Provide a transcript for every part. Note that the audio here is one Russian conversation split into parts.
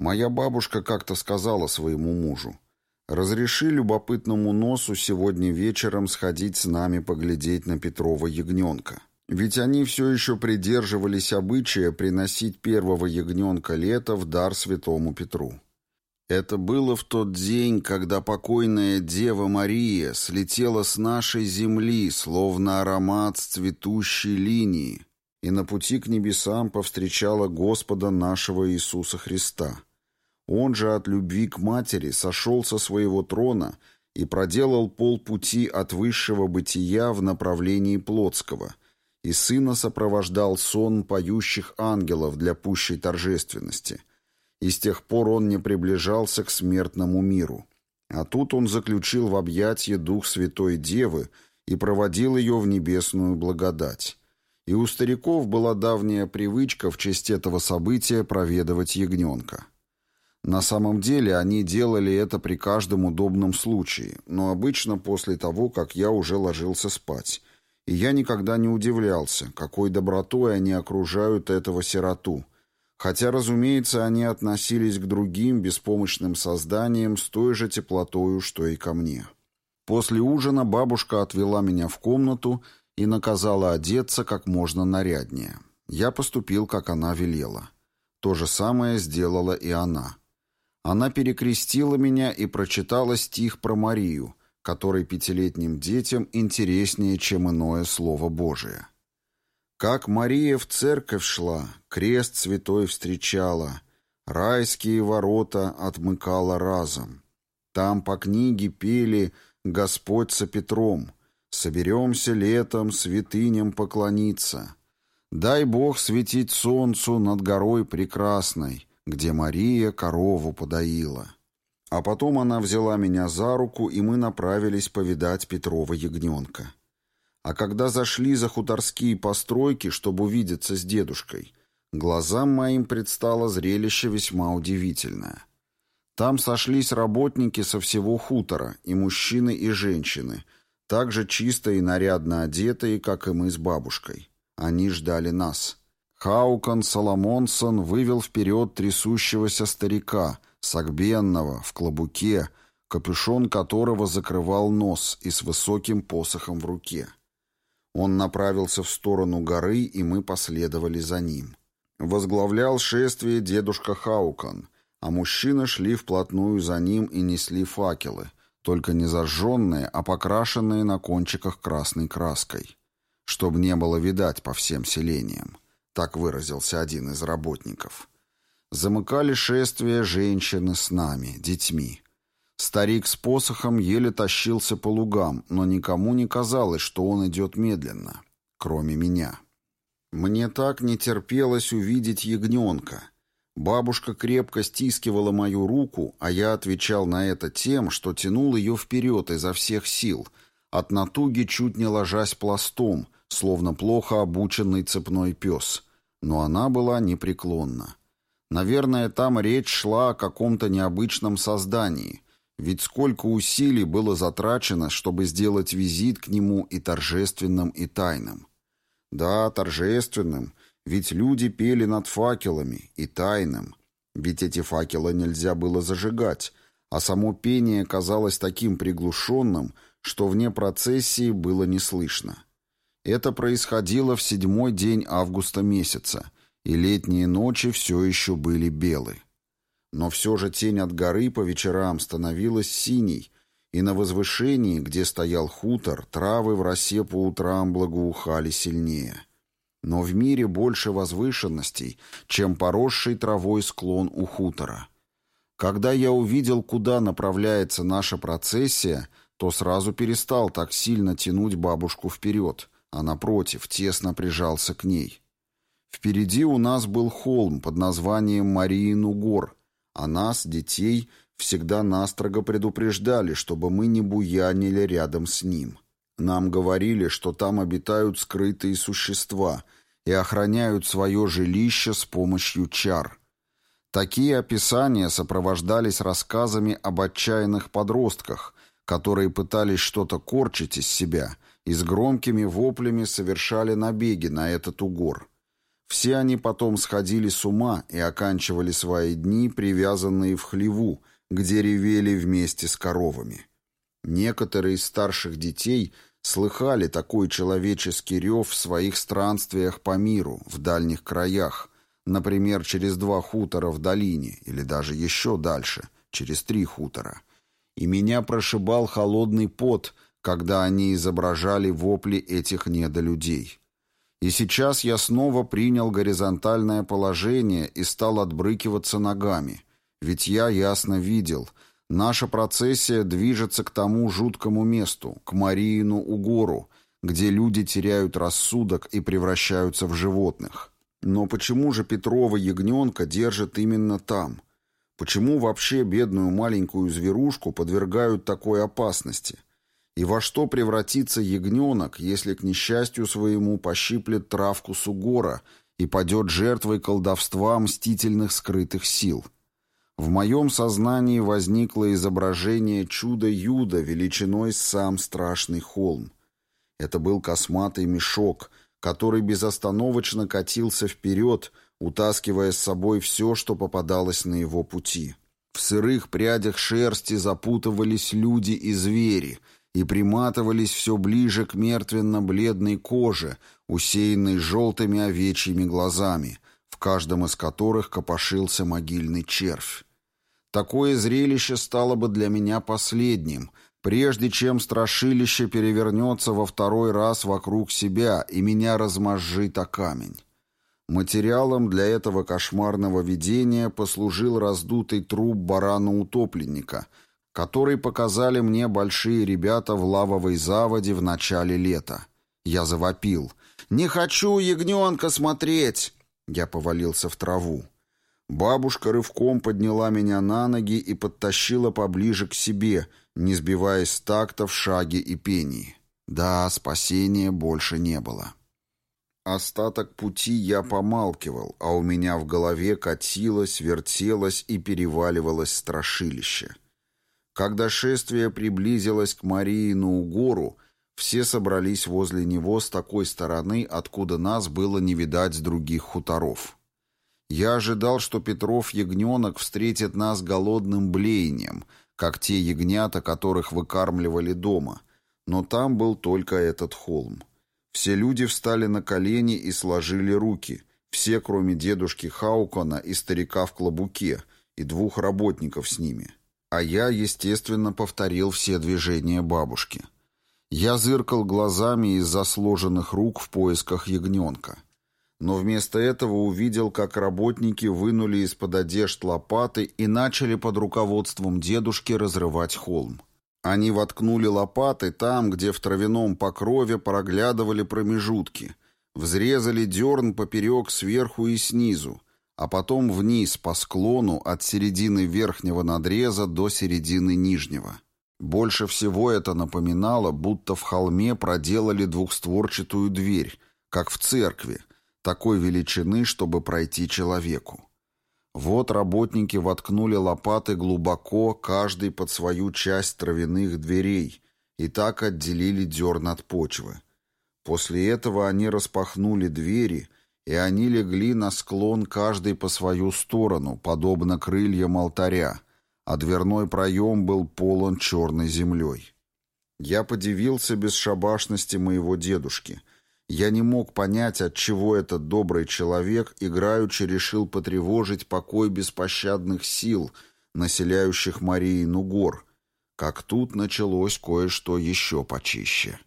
Моя бабушка как-то сказала своему мужу, «Разреши любопытному носу сегодня вечером сходить с нами поглядеть на Петрова ягненка». Ведь они все еще придерживались обычая приносить первого ягненка лета в дар святому Петру. Это было в тот день, когда покойная Дева Мария слетела с нашей земли, словно аромат с цветущей линии, и на пути к небесам повстречала Господа нашего Иисуса Христа. Он же от любви к матери сошел со своего трона и проделал полпути от высшего бытия в направлении плотского, и сына сопровождал сон поющих ангелов для пущей торжественности — и с тех пор он не приближался к смертному миру. А тут он заключил в объятье Дух Святой Девы и проводил ее в небесную благодать. И у стариков была давняя привычка в честь этого события проведывать ягненка. На самом деле они делали это при каждом удобном случае, но обычно после того, как я уже ложился спать. И я никогда не удивлялся, какой добротой они окружают этого сироту, Хотя, разумеется, они относились к другим беспомощным созданиям с той же теплотою, что и ко мне. После ужина бабушка отвела меня в комнату и наказала одеться как можно наряднее. Я поступил, как она велела. То же самое сделала и она. Она перекрестила меня и прочитала стих про Марию, который пятилетним детям интереснее, чем иное слово Божие. Как Мария в церковь шла, крест святой встречала, райские ворота отмыкала разом. Там по книге пели «Господь со Петром», «Соберемся летом святыням поклониться». Дай Бог светить солнцу над горой прекрасной, где Мария корову подоила. А потом она взяла меня за руку, и мы направились повидать Петрова ягненка. А когда зашли за хуторские постройки, чтобы увидеться с дедушкой, глазам моим предстало зрелище весьма удивительное. Там сошлись работники со всего хутора, и мужчины, и женщины, так же чисто и нарядно одетые, как и мы с бабушкой. Они ждали нас. Хаукан Соломонсон вывел вперед трясущегося старика, сагбенного, в клобуке, капюшон которого закрывал нос и с высоким посохом в руке. Он направился в сторону горы, и мы последовали за ним. Возглавлял шествие дедушка Хаукан, а мужчины шли вплотную за ним и несли факелы, только не зажженные, а покрашенные на кончиках красной краской, чтобы не было видать по всем селениям. Так выразился один из работников. Замыкали шествие женщины с нами, детьми. Старик с посохом еле тащился по лугам, но никому не казалось, что он идет медленно, кроме меня. Мне так не терпелось увидеть ягненка. Бабушка крепко стискивала мою руку, а я отвечал на это тем, что тянул ее вперед изо всех сил, от натуги чуть не ложась пластом, словно плохо обученный цепной пес. Но она была непреклонна. Наверное, там речь шла о каком-то необычном создании — ведь сколько усилий было затрачено, чтобы сделать визит к нему и торжественным, и тайным. Да, торжественным, ведь люди пели над факелами, и тайным, ведь эти факелы нельзя было зажигать, а само пение казалось таким приглушенным, что вне процессии было не слышно. Это происходило в седьмой день августа месяца, и летние ночи все еще были белые. Но все же тень от горы по вечерам становилась синей, и на возвышении, где стоял хутор, травы в росе по утрам благоухали сильнее. Но в мире больше возвышенностей, чем поросший травой склон у хутора. Когда я увидел, куда направляется наша процессия, то сразу перестал так сильно тянуть бабушку вперед, а напротив, тесно прижался к ней. Впереди у нас был холм под названием Мариину гор, а нас, детей, всегда настрого предупреждали, чтобы мы не буянили рядом с ним. Нам говорили, что там обитают скрытые существа и охраняют свое жилище с помощью чар. Такие описания сопровождались рассказами об отчаянных подростках, которые пытались что-то корчить из себя и с громкими воплями совершали набеги на этот угор. Все они потом сходили с ума и оканчивали свои дни, привязанные в хлеву, где ревели вместе с коровами. Некоторые из старших детей слыхали такой человеческий рев в своих странствиях по миру, в дальних краях, например, через два хутора в долине, или даже еще дальше, через три хутора. И меня прошибал холодный пот, когда они изображали вопли этих недолюдей. И сейчас я снова принял горизонтальное положение и стал отбрыкиваться ногами. Ведь я ясно видел, наша процессия движется к тому жуткому месту, к Мариину Угору, где люди теряют рассудок и превращаются в животных. Но почему же Петрова ягненка держат именно там? Почему вообще бедную маленькую зверушку подвергают такой опасности – и во что превратится ягненок, если к несчастью своему пощиплет травку сугора и падет жертвой колдовства мстительных скрытых сил? В моем сознании возникло изображение чуда-юда величиной сам страшный холм. Это был косматый мешок, который безостановочно катился вперед, утаскивая с собой все, что попадалось на его пути. В сырых прядях шерсти запутывались люди и звери — и приматывались все ближе к мертвенно-бледной коже, усеянной желтыми овечьими глазами, в каждом из которых копошился могильный червь. Такое зрелище стало бы для меня последним, прежде чем страшилище перевернется во второй раз вокруг себя и меня размозжит о камень. Материалом для этого кошмарного видения послужил раздутый труп барана-утопленника — который показали мне большие ребята в лавовой заводе в начале лета. Я завопил. «Не хочу ягненка смотреть!» Я повалился в траву. Бабушка рывком подняла меня на ноги и подтащила поближе к себе, не сбиваясь с такта в шаге и пении. Да, спасения больше не было. Остаток пути я помалкивал, а у меня в голове катилось, вертелось и переваливалось страшилище. Когда шествие приблизилось к Мариину гору, все собрались возле него с такой стороны, откуда нас было не видать с других хуторов. Я ожидал, что Петров-ягненок встретит нас голодным блеянием, как те ягнята, которых выкармливали дома, но там был только этот холм. Все люди встали на колени и сложили руки, все, кроме дедушки Хаукона и старика в клобуке, и двух работников с ними — а я, естественно, повторил все движения бабушки. Я зыркал глазами из-за сложенных рук в поисках ягненка. Но вместо этого увидел, как работники вынули из-под одежд лопаты и начали под руководством дедушки разрывать холм. Они воткнули лопаты там, где в травяном покрове проглядывали промежутки, взрезали дерн поперек сверху и снизу, а потом вниз по склону от середины верхнего надреза до середины нижнего. Больше всего это напоминало, будто в холме проделали двухстворчатую дверь, как в церкви, такой величины, чтобы пройти человеку. Вот работники воткнули лопаты глубоко, каждый под свою часть травяных дверей, и так отделили дерн от почвы. После этого они распахнули двери — и они легли на склон каждый по свою сторону, подобно крыльям алтаря, а дверной проем был полон черной землей. Я подивился бесшабашности моего дедушки. Я не мог понять, от чего этот добрый человек играючи решил потревожить покой беспощадных сил, населяющих Мариину гор, как тут началось кое-что еще почище.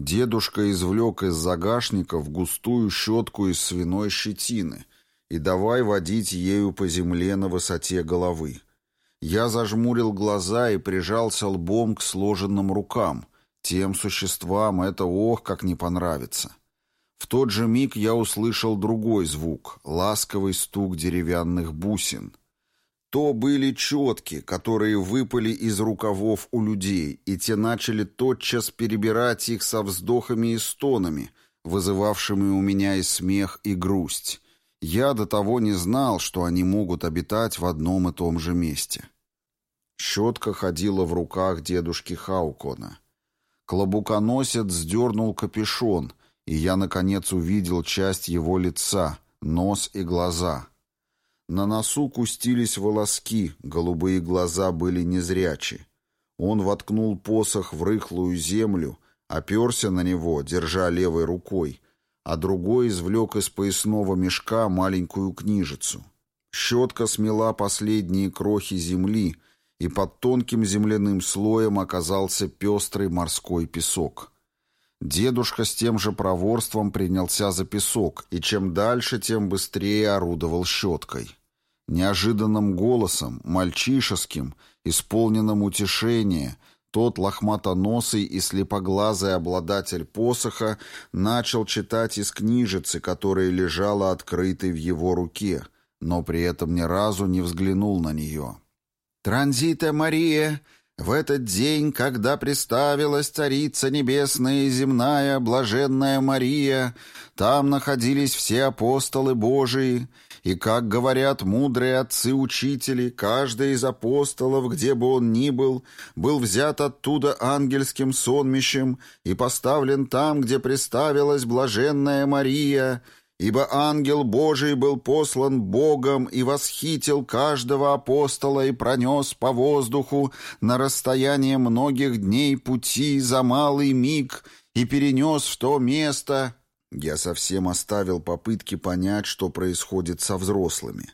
Дедушка извлек из загашников густую щетку из свиной щетины и давай водить ею по земле на высоте головы. Я зажмурил глаза и прижался лбом к сложенным рукам. Тем существам это ох, как не понравится. В тот же миг я услышал другой звук — ласковый стук деревянных бусин. То были четки, которые выпали из рукавов у людей, и те начали тотчас перебирать их со вздохами и стонами, вызывавшими у меня и смех, и грусть. Я до того не знал, что они могут обитать в одном и том же месте. Щетка ходила в руках дедушки Хаукона. Клобуконосец сдернул капюшон, и я, наконец, увидел часть его лица, нос и глаза. На носу кустились волоски, голубые глаза были незрячи. Он воткнул посох в рыхлую землю, оперся на него, держа левой рукой, а другой извлек из поясного мешка маленькую книжицу. Щетка смела последние крохи земли, и под тонким земляным слоем оказался пестрый морской песок. Дедушка с тем же проворством принялся за песок, и чем дальше, тем быстрее орудовал щеткой. Неожиданным голосом, мальчишеским, исполненным утешения, тот лохматоносый и слепоглазый обладатель посоха начал читать из книжицы, которая лежала открытой в его руке, но при этом ни разу не взглянул на нее. «Транзита Мария, в этот день, когда представилась Царица Небесная и Земная, Блаженная Мария, там находились все апостолы Божии, и, как говорят мудрые отцы-учители, каждый из апостолов, где бы он ни был, был взят оттуда ангельским сонмищем и поставлен там, где представилась Блаженная Мария, Ибо ангел Божий был послан Богом и восхитил каждого апостола и пронес по воздуху на расстояние многих дней пути за малый миг и перенес в то место... Я совсем оставил попытки понять, что происходит со взрослыми.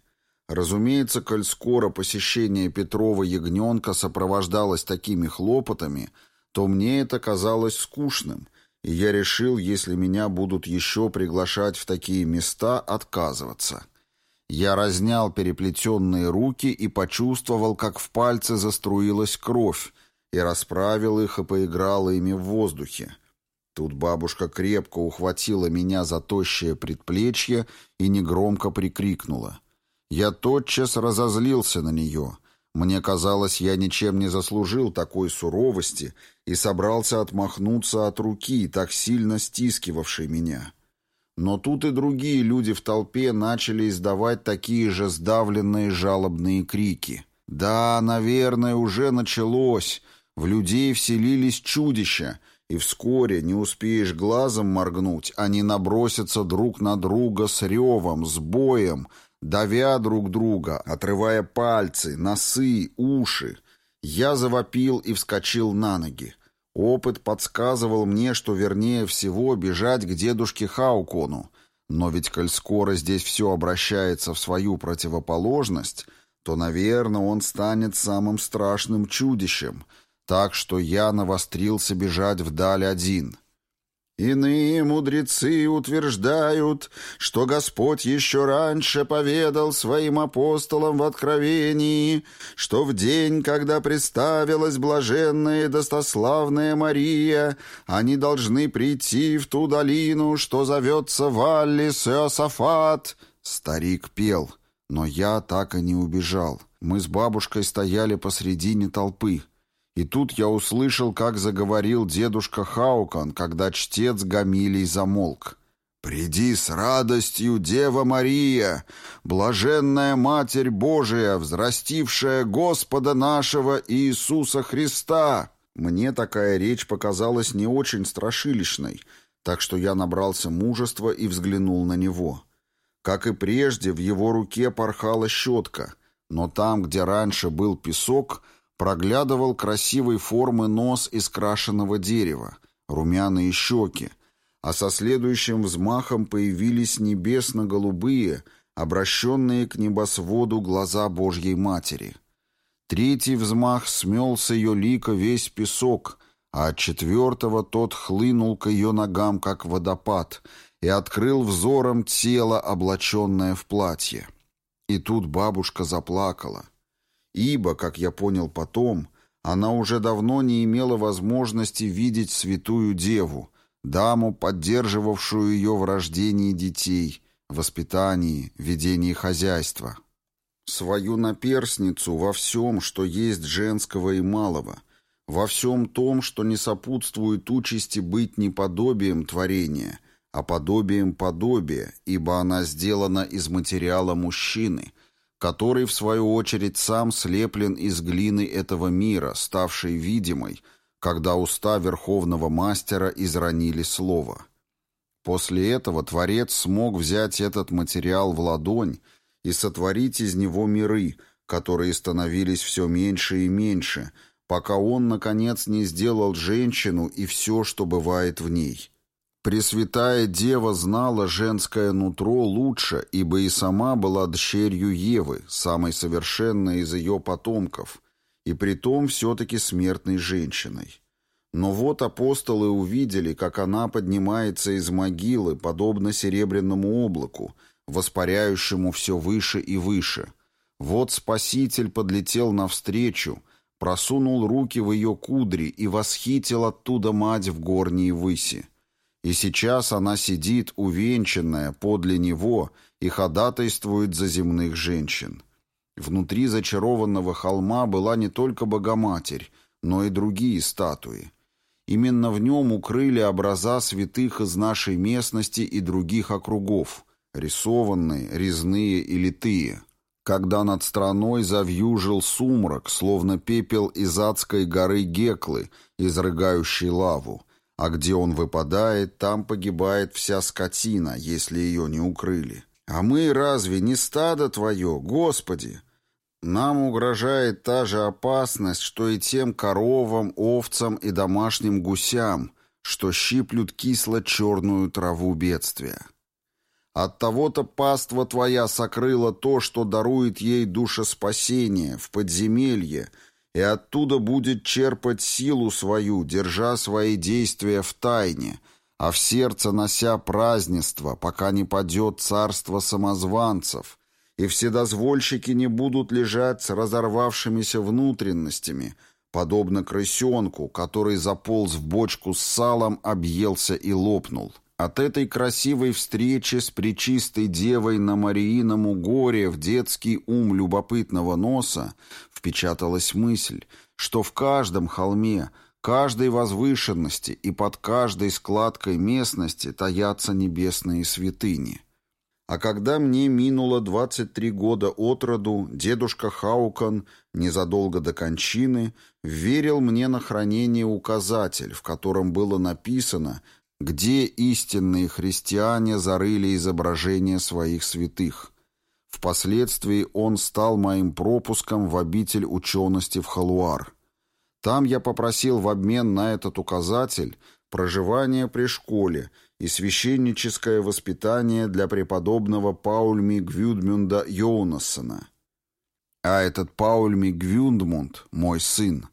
Разумеется, коль скоро посещение Петрова ягненка сопровождалось такими хлопотами, то мне это казалось скучным — и я решил, если меня будут еще приглашать в такие места, отказываться. Я разнял переплетенные руки и почувствовал, как в пальцы заструилась кровь, и расправил их и поиграл ими в воздухе. Тут бабушка крепко ухватила меня за тощее предплечье и негромко прикрикнула. Я тотчас разозлился на нее — мне казалось, я ничем не заслужил такой суровости и собрался отмахнуться от руки, так сильно стискивавшей меня. Но тут и другие люди в толпе начали издавать такие же сдавленные жалобные крики. «Да, наверное, уже началось. В людей вселились чудища, и вскоре, не успеешь глазом моргнуть, они набросятся друг на друга с ревом, с боем, давя друг друга, отрывая пальцы, носы, уши. Я завопил и вскочил на ноги. Опыт подсказывал мне, что вернее всего бежать к дедушке Хаукону. Но ведь коль скоро здесь все обращается в свою противоположность, то, наверное, он станет самым страшным чудищем. Так что я навострился бежать вдаль один — Иные мудрецы утверждают, что Господь еще раньше поведал своим апостолам в Откровении, что в день, когда представилась блаженная и достославная Мария, они должны прийти в ту долину, что зовется Валлис Иосафат. Старик пел, но я так и не убежал. Мы с бабушкой стояли посредине толпы. И тут я услышал, как заговорил дедушка Хаукан, когда чтец Гамилий замолк. «Приди с радостью, Дева Мария, блаженная Матерь Божия, взрастившая Господа нашего Иисуса Христа!» Мне такая речь показалась не очень страшилищной, так что я набрался мужества и взглянул на него. Как и прежде, в его руке порхала щетка, но там, где раньше был песок — Проглядывал красивой формы нос из крашеного дерева, румяные щеки, а со следующим взмахом появились небесно-голубые, обращенные к небосводу глаза Божьей Матери. Третий взмах смел с ее лика весь песок, а от четвертого тот хлынул к ее ногам, как водопад, и открыл взором тело, облаченное в платье. И тут бабушка заплакала — ибо, как я понял потом, она уже давно не имела возможности видеть святую деву, даму, поддерживавшую ее в рождении детей, воспитании, ведении хозяйства. Свою наперсницу во всем, что есть женского и малого, во всем том, что не сопутствует участи быть не подобием творения, а подобием подобия, ибо она сделана из материала мужчины, который, в свою очередь, сам слеплен из глины этого мира, ставшей видимой, когда уста верховного мастера изранили слово. После этого Творец смог взять этот материал в ладонь и сотворить из него миры, которые становились все меньше и меньше, пока он, наконец, не сделал женщину и все, что бывает в ней. Пресвятая Дева знала женское нутро лучше, ибо и сама была дщерью Евы, самой совершенной из ее потомков, и притом все-таки смертной женщиной. Но вот апостолы увидели, как она поднимается из могилы, подобно серебряному облаку, воспаряющему все выше и выше. Вот Спаситель подлетел навстречу, просунул руки в ее кудри и восхитил оттуда мать в горней выси. И сейчас она сидит, увенчанная, подле него, и ходатайствует за земных женщин. Внутри зачарованного холма была не только Богоматерь, но и другие статуи. Именно в нем укрыли образа святых из нашей местности и других округов, рисованные, резные и литые. Когда над страной завьюжил сумрак, словно пепел из адской горы Геклы, изрыгающей лаву, а где он выпадает, там погибает вся скотина, если ее не укрыли. А мы разве не стадо твое, Господи? Нам угрожает та же опасность, что и тем коровам, овцам и домашним гусям, что щиплют кисло-черную траву бедствия. От того-то паства твоя сокрыла то, что дарует ей душеспасение в подземелье — и оттуда будет черпать силу свою, держа свои действия в тайне, а в сердце нося празднество, пока не падет царство самозванцев, и вседозвольщики не будут лежать с разорвавшимися внутренностями, подобно крысенку, который заполз в бочку с салом, объелся и лопнул. От этой красивой встречи с причистой девой на Марииному горе в детский ум любопытного носа впечаталась мысль, что в каждом холме, каждой возвышенности и под каждой складкой местности таятся небесные святыни. А когда мне минуло 23 года от роду, дедушка Хаукан, незадолго до кончины, верил мне на хранение указатель, в котором было написано, где истинные христиане зарыли изображения своих святых – Впоследствии он стал моим пропуском в обитель учености в Халуар. Там я попросил в обмен на этот указатель проживание при школе и священническое воспитание для преподобного Паульми Гвюдмюнда Йоунассона. А этот Паульми Гвюндмунд — мой сын.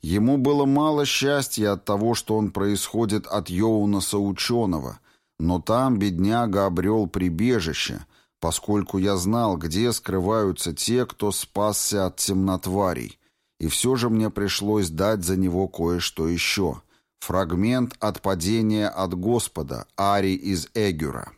Ему было мало счастья от того, что он происходит от Йоунаса ученого, но там бедняга обрел прибежище — поскольку я знал, где скрываются те, кто спасся от темнотварей, и все же мне пришлось дать за него кое-что еще. Фрагмент от падения от Господа, Ари из Эгюра.